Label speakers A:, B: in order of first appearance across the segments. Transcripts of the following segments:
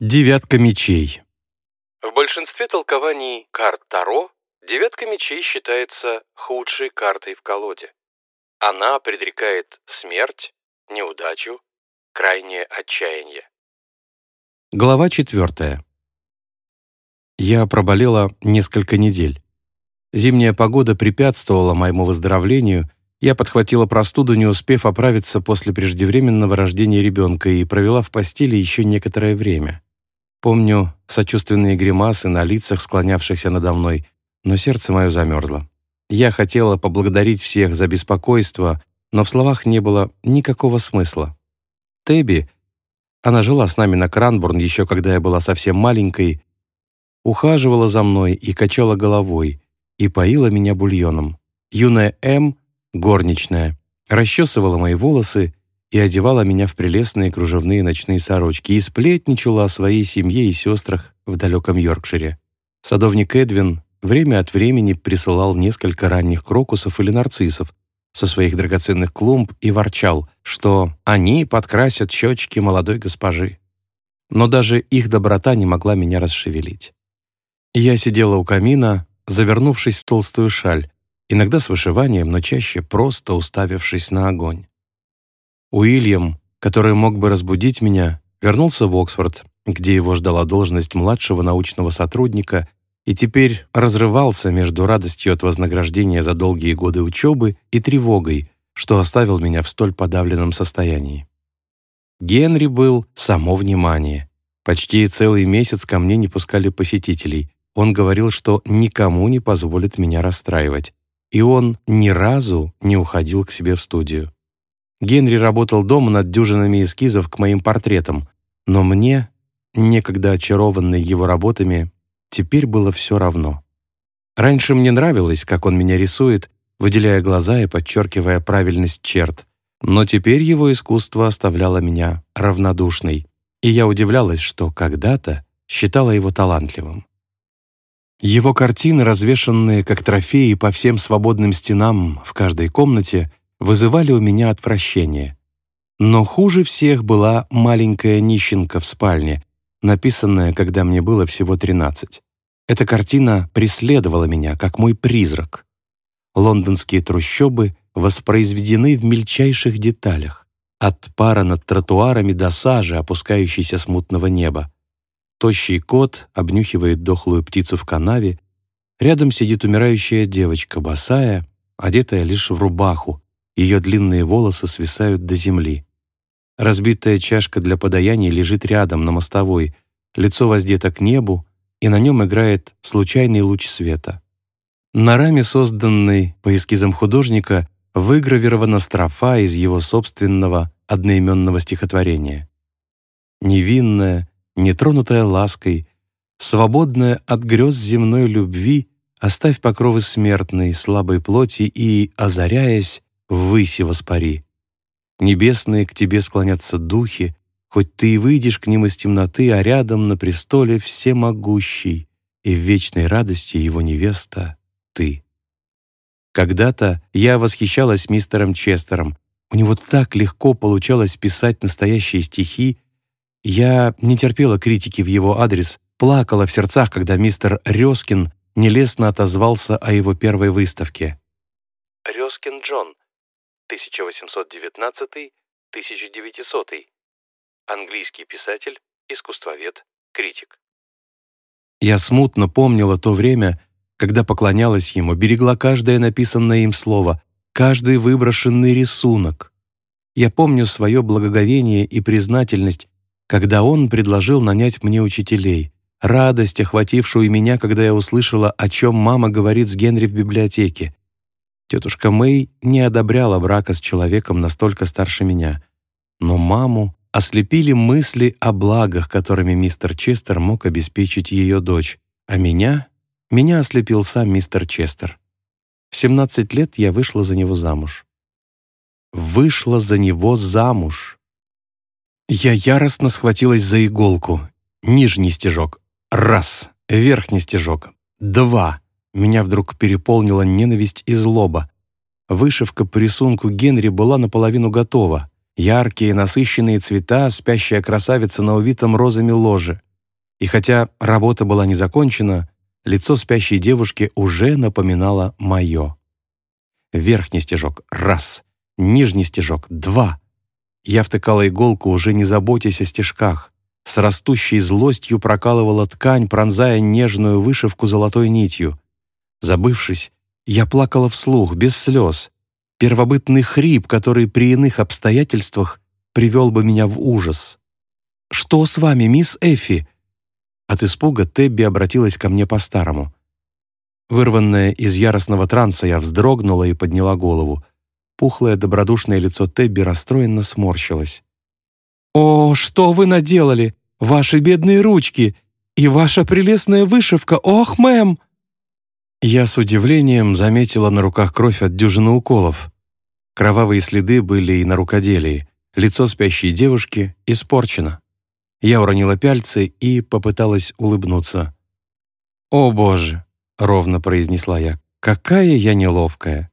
A: Девятка мечей. В большинстве толкований карт Таро девятка мечей считается худшей картой в колоде. Она предрекает смерть, неудачу, крайнее отчаяние. Глава четвертая. Я проболела несколько недель. Зимняя погода препятствовала моему выздоровлению, я подхватила простуду, не успев оправиться после преждевременного рождения ребенка и провела в постели еще некоторое время. Помню сочувственные гримасы на лицах, склонявшихся надо мной, но сердце мое замерзло. Я хотела поблагодарить всех за беспокойство, но в словах не было никакого смысла. Тебби, она жила с нами на Кранбурн еще когда я была совсем маленькой, ухаживала за мной и качала головой, и поила меня бульоном. Юная М, горничная, расчесывала мои волосы и одевала меня в прелестные кружевные ночные сорочки и сплетничала о своей семье и сестрах в далеком Йоркшире. Садовник Эдвин время от времени присылал несколько ранних крокусов или нарциссов со своих драгоценных клумб и ворчал, что они подкрасят щечки молодой госпожи. Но даже их доброта не могла меня расшевелить. Я сидела у камина, завернувшись в толстую шаль, иногда с вышиванием, но чаще просто уставившись на огонь. Уильям, который мог бы разбудить меня, вернулся в Оксфорд, где его ждала должность младшего научного сотрудника и теперь разрывался между радостью от вознаграждения за долгие годы учебы и тревогой, что оставил меня в столь подавленном состоянии. Генри был само внимание. Почти целый месяц ко мне не пускали посетителей. Он говорил, что никому не позволит меня расстраивать. И он ни разу не уходил к себе в студию. Генри работал дома над дюжинами эскизов к моим портретам, но мне, некогда очарованный его работами, теперь было все равно. Раньше мне нравилось, как он меня рисует, выделяя глаза и подчеркивая правильность черт, но теперь его искусство оставляло меня равнодушной, и я удивлялась, что когда-то считала его талантливым. Его картины, развешанные как трофеи по всем свободным стенам в каждой комнате, вызывали у меня отвращение. Но хуже всех была маленькая нищенка в спальне, написанная, когда мне было всего 13. Эта картина преследовала меня, как мой призрак. Лондонские трущобы воспроизведены в мельчайших деталях, от пара над тротуарами до сажи, опускающейся с мутного неба. Тощий кот обнюхивает дохлую птицу в канаве, рядом сидит умирающая девочка, босая, одетая лишь в рубаху, ее длинные волосы свисают до земли. Разбитая чашка для подаяния лежит рядом, на мостовой, лицо воздето к небу, и на нем играет случайный луч света. На раме, созданной по эскизам художника, выгравирована строфа из его собственного одноименного стихотворения. Невинная, нетронутая лаской, свободная от грез земной любви, оставь покровы смертной, слабой плоти и, озаряясь, ввыси воспари. Небесные к тебе склонятся духи, хоть ты и выйдешь к ним из темноты, а рядом на престоле всемогущий, и в вечной радости его невеста — ты. Когда-то я восхищалась мистером Честером. У него так легко получалось писать настоящие стихи. Я не терпела критики в его адрес, плакала в сердцах, когда мистер Рёскин нелестно отозвался о его первой выставке. Рёскин Джон, 1819-1900. Английский писатель, искусствовед, критик. Я смутно помнила то время, когда поклонялась ему, берегла каждое написанное им слово, каждый выброшенный рисунок. Я помню свое благоговение и признательность, когда он предложил нанять мне учителей, радость, охватившую меня, когда я услышала, о чем мама говорит с Генри в библиотеке, Тетушка Мэй не одобряла брака с человеком настолько старше меня, но маму ослепили мысли о благах, которыми мистер Честер мог обеспечить ее дочь, а меня, меня ослепил сам мистер Честер. В 17 лет я вышла за него замуж. Вышла за него замуж. Я яростно схватилась за иголку. Нижний стежок. Раз. Верхний стежок. Два. Меня вдруг переполнила ненависть и злоба. Вышивка по рисунку Генри была наполовину готова. Яркие, насыщенные цвета, спящая красавица на увитом розами ложе. И хотя работа была не закончена, лицо спящей девушки уже напоминало мое. Верхний стежок — раз, нижний стежок — два. Я втыкала иголку, уже не заботясь о стежках. С растущей злостью прокалывала ткань, пронзая нежную вышивку золотой нитью. Забывшись, я плакала вслух, без слез. Первобытный хрип, который при иных обстоятельствах привел бы меня в ужас. «Что с вами, мисс Эффи?» От испуга Тебби обратилась ко мне по-старому. Вырванная из яростного транса, я вздрогнула и подняла голову. Пухлое добродушное лицо Тебби расстроенно сморщилось. «О, что вы наделали! Ваши бедные ручки! И ваша прелестная вышивка! Ох, мэм!» Я с удивлением заметила на руках кровь от дюжины уколов. Кровавые следы были и на рукоделии. Лицо спящей девушки испорчено. Я уронила пяльцы и попыталась улыбнуться. «О, Боже!» — ровно произнесла я. «Какая я неловкая!»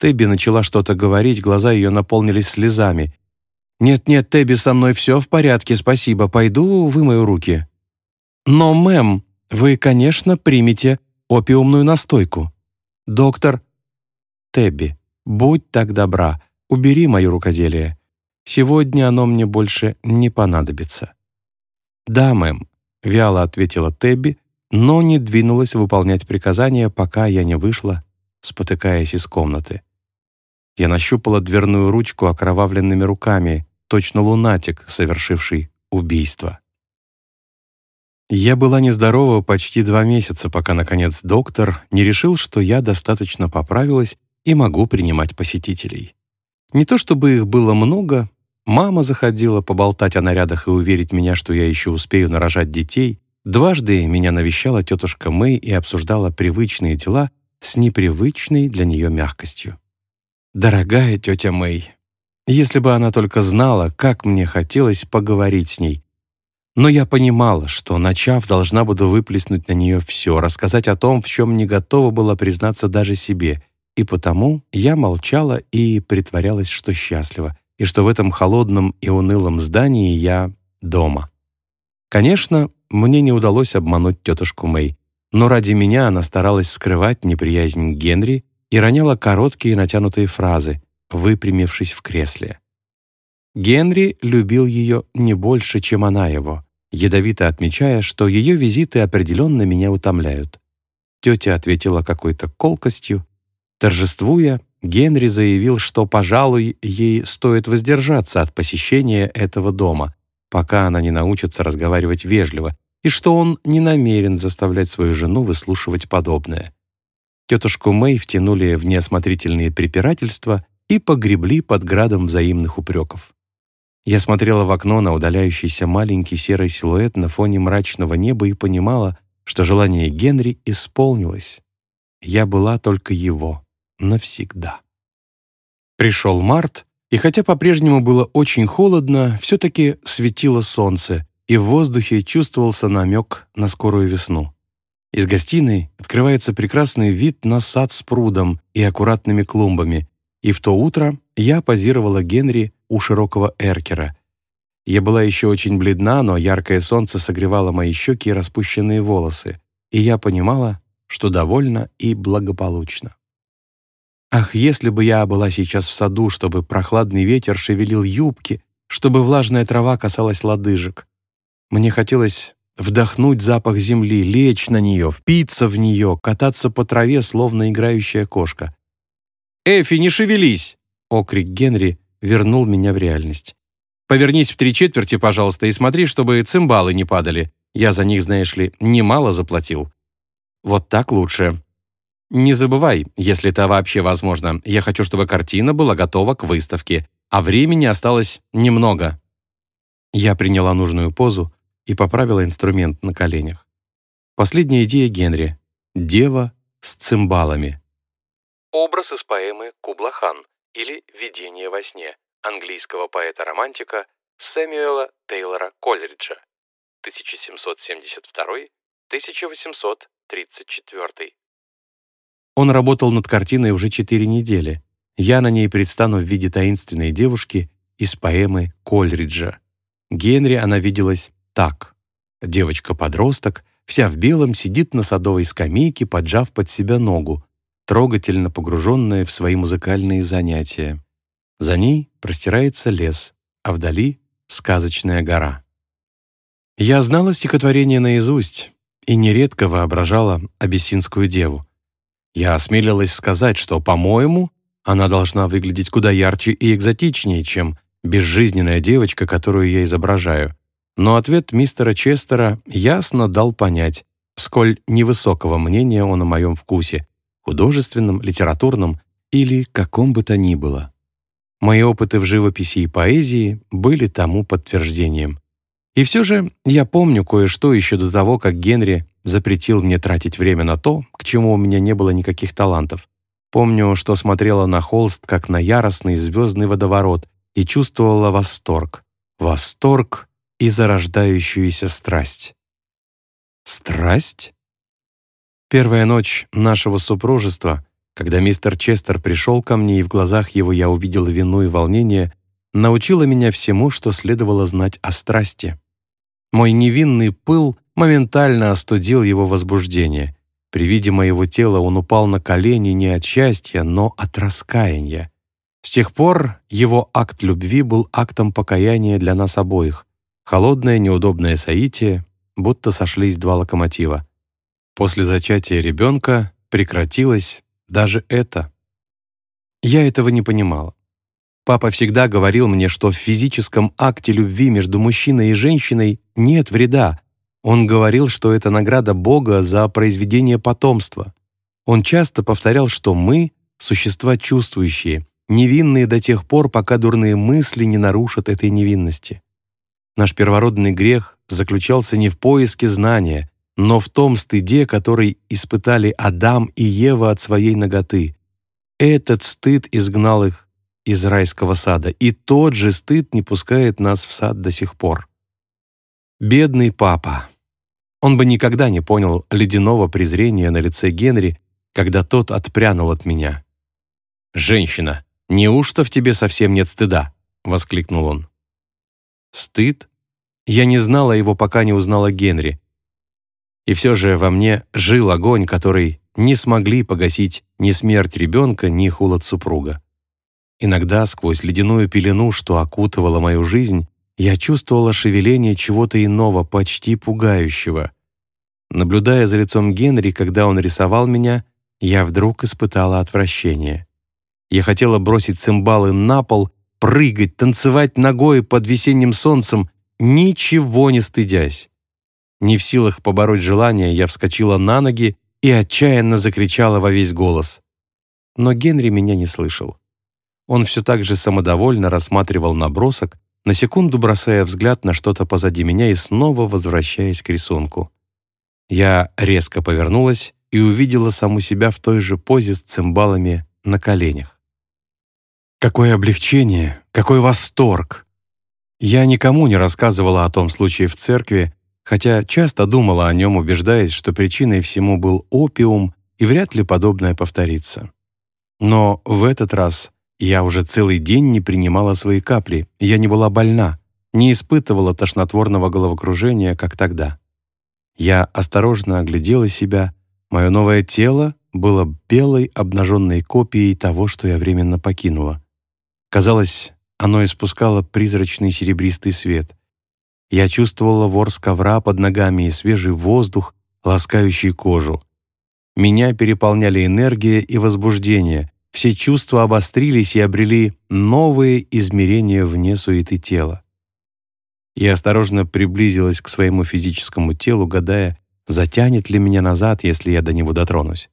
A: Тебби начала что-то говорить, глаза ее наполнились слезами. «Нет-нет, Тебби, со мной все в порядке, спасибо. Пойду вымою руки». «Но, мэм, вы, конечно, примете опиумную настойку. Доктор...» «Тебби, будь так добра, убери мое рукоделие. Сегодня оно мне больше не понадобится». «Да, мэм», — вяло ответила Тебби, но не двинулась выполнять приказания, пока я не вышла, спотыкаясь из комнаты. Я нащупала дверную ручку окровавленными руками, точно лунатик, совершивший убийство. Я была нездорова почти два месяца, пока, наконец, доктор не решил, что я достаточно поправилась и могу принимать посетителей. Не то чтобы их было много, мама заходила поболтать о нарядах и уверить меня, что я еще успею нарожать детей, Дважды меня навещала тетушка Мэй и обсуждала привычные дела с непривычной для нее мягкостью. Дорогая тетя Мэй, если бы она только знала, как мне хотелось поговорить с ней. Но я понимала, что, начав, должна буду выплеснуть на нее все, рассказать о том, в чем не готова была признаться даже себе, и потому я молчала и притворялась, что счастлива, и что в этом холодном и унылом здании я дома. Конечно, мне не удалось обмануть тетушку Мэй, но ради меня она старалась скрывать неприязнь Генри и роняла короткие натянутые фразы, выпрямившись в кресле. Генри любил ее не больше, чем она его, ядовито отмечая, что ее визиты определенно меня утомляют. Тетя ответила какой-то колкостью. Торжествуя, Генри заявил, что, пожалуй, ей стоит воздержаться от посещения этого дома, пока она не научится разговаривать вежливо, и что он не намерен заставлять свою жену выслушивать подобное. Тетушку Мэй втянули в неосмотрительные препирательства и погребли под градом взаимных упреков. Я смотрела в окно на удаляющийся маленький серый силуэт на фоне мрачного неба и понимала, что желание Генри исполнилось. Я была только его навсегда. Пришел март, и хотя по-прежнему было очень холодно, все-таки светило солнце, и в воздухе чувствовался намек на скорую весну. Из гостиной открывается прекрасный вид на сад с прудом и аккуратными клумбами, и в то утро я позировала Генри у широкого эркера. Я была еще очень бледна, но яркое солнце согревало мои щеки и распущенные волосы, и я понимала, что довольна и благополучна. Ах, если бы я была сейчас в саду, чтобы прохладный ветер шевелил юбки, чтобы влажная трава касалась лодыжек. Мне хотелось вдохнуть запах земли, лечь на нее, впиться в нее, кататься по траве, словно играющая кошка. «Эфи, не шевелись!» — окрик Генри вернул меня в реальность. «Повернись в три четверти, пожалуйста, и смотри, чтобы цимбалы не падали. Я за них, знаешь ли, немало заплатил». «Вот так лучше. Не забывай, если это вообще возможно, я хочу, чтобы картина была готова к выставке, а времени осталось немного». Я приняла нужную позу и поправила инструмент на коленях. Последняя идея Генри — «Дева с цимбалами». Образ из поэмы «Кублахан» или «Видение во сне» английского поэта-романтика Сэмюэла Тейлора Колриджа 1772-1834. Он работал над картиной уже четыре недели. Я на ней предстану в виде таинственной девушки из поэмы Кольриджа. Генри она виделась так. девочка-подросток, вся в белом, сидит на садовой скамейке, поджав под себя ногу, трогательно погруженная в свои музыкальные занятия. За ней простирается лес, а вдали — сказочная гора. Я знала стихотворение наизусть и нередко воображала абиссинскую деву. Я осмелилась сказать, что, по-моему, она должна выглядеть куда ярче и экзотичнее, чем безжизненная девочка, которую я изображаю. Но ответ мистера Честера ясно дал понять, сколь невысокого мнения он о моем вкусе, художественном, литературном или каком бы то ни было. Мои опыты в живописи и поэзии были тому подтверждением. И все же я помню кое-что еще до того, как Генри запретил мне тратить время на то, к чему у меня не было никаких талантов. Помню, что смотрела на холст, как на яростный звездный водоворот, и чувствовала восторг. Восторг и зарождающуюся страсть. Страсть? Первая ночь нашего супружества, когда мистер Честер пришел ко мне, и в глазах его я увидел вину и волнение, научила меня всему, что следовало знать о страсти. Мой невинный пыл моментально остудил его возбуждение. При виде моего тела он упал на колени не от счастья, но от раскаяния. С тех пор его акт любви был актом покаяния для нас обоих. Холодное, неудобное соитие, будто сошлись два локомотива. После зачатия ребенка прекратилось даже это. Я этого не понимала. Папа всегда говорил мне, что в физическом акте любви между мужчиной и женщиной нет вреда. Он говорил, что это награда Бога за произведение потомства. Он часто повторял, что мы — существа чувствующие, невинные до тех пор, пока дурные мысли не нарушат этой невинности. Наш первородный грех заключался не в поиске знания, но в том стыде, который испытали Адам и Ева от своей наготы. Этот стыд изгнал их из райского сада, и тот же стыд не пускает нас в сад до сих пор. Бедный папа. Он бы никогда не понял ледяного презрения на лице Генри, когда тот отпрянул от меня. «Женщина, неужто в тебе совсем нет стыда?» — воскликнул он. Стыд? Я не знала его, пока не узнала Генри. И все же во мне жил огонь, который не смогли погасить ни смерть ребенка, ни холод супруга. Иногда сквозь ледяную пелену, что окутывала мою жизнь, я чувствовала шевеление чего-то иного, почти пугающего. Наблюдая за лицом Генри, когда он рисовал меня, я вдруг испытала отвращение. Я хотела бросить цимбалы на пол, прыгать, танцевать ногой под весенним солнцем, ничего не стыдясь. Не в силах побороть желание, я вскочила на ноги и отчаянно закричала во весь голос. Но Генри меня не слышал. Он все так же самодовольно рассматривал набросок, на секунду бросая взгляд на что-то позади меня и снова возвращаясь к рисунку. Я резко повернулась и увидела саму себя в той же позе с цимбалами на коленях. Какое облегчение, какой восторг! Я никому не рассказывала о том случае в церкви, хотя часто думала о нем, убеждаясь, что причиной всему был опиум, и вряд ли подобное повторится. Но в этот раз я уже целый день не принимала свои капли, я не была больна, не испытывала тошнотворного головокружения, как тогда. Я осторожно оглядела себя, мое новое тело было белой обнаженной копией того, что я временно покинула. Казалось, оно испускало призрачный серебристый свет. Я чувствовала ворс ковра под ногами и свежий воздух, ласкающий кожу. Меня переполняли энергия и возбуждение, все чувства обострились и обрели новые измерения вне суеты тела. Я осторожно приблизилась к своему физическому телу, гадая, затянет ли меня назад, если я до него дотронусь.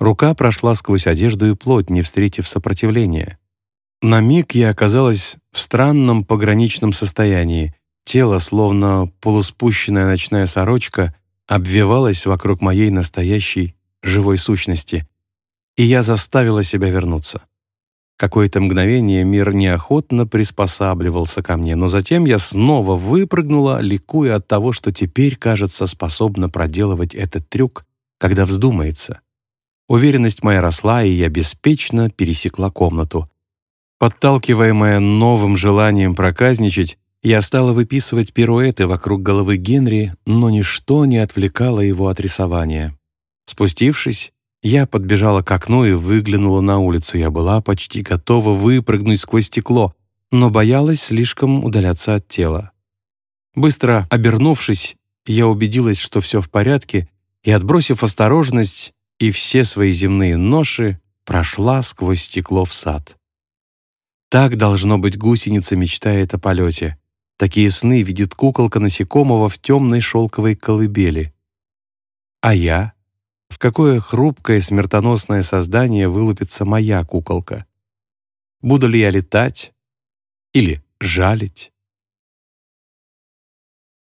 A: Рука прошла сквозь одежду и плоть, не встретив сопротивления. На миг я оказалась в странном пограничном состоянии. Тело, словно полуспущенная ночная сорочка, обвивалось вокруг моей настоящей живой сущности, и я заставила себя вернуться. Какое-то мгновение мир неохотно приспосабливался ко мне, но затем я снова выпрыгнула, ликуя от того, что теперь, кажется, способна проделывать этот трюк, когда вздумается. Уверенность моя росла, и я беспечно пересекла комнату. Подталкиваемая новым желанием проказничать, Я стала выписывать пируэты вокруг головы Генри, но ничто не отвлекало его от рисования. Спустившись, я подбежала к окну и выглянула на улицу. Я была почти готова выпрыгнуть сквозь стекло, но боялась слишком удаляться от тела. Быстро обернувшись, я убедилась, что все в порядке, и, отбросив осторожность и все свои земные ноши, прошла сквозь стекло в сад. Так, должно быть, гусеница мечтает о полете. Такие сны видит куколка насекомого в темной шелковой колыбели. А я? В какое хрупкое смертоносное создание вылупится моя куколка? Буду ли я летать? Или жалить?